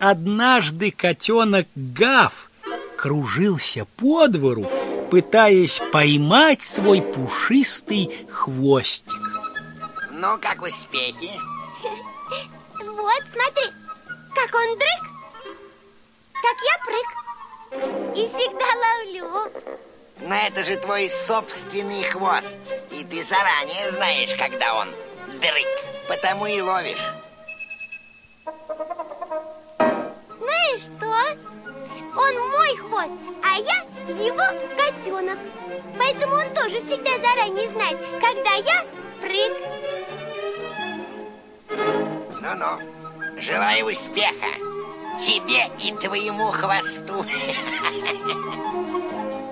однажды котенок Гав кружился по двору, пытаясь поймать свой пушистый хвостик. Ну, как успехи? Вот, смотри, как он дрыг, как я прыг. И всегда ловлю. Но это же твой собственный хвост. И ты заранее знаешь, когда он дрыг. Потому и ловишь. Что? Он мой хвост, а я его котенок. Поэтому он тоже всегда заранее знает, когда я прыг. Ну-ну, желаю успеха тебе и твоему хвосту.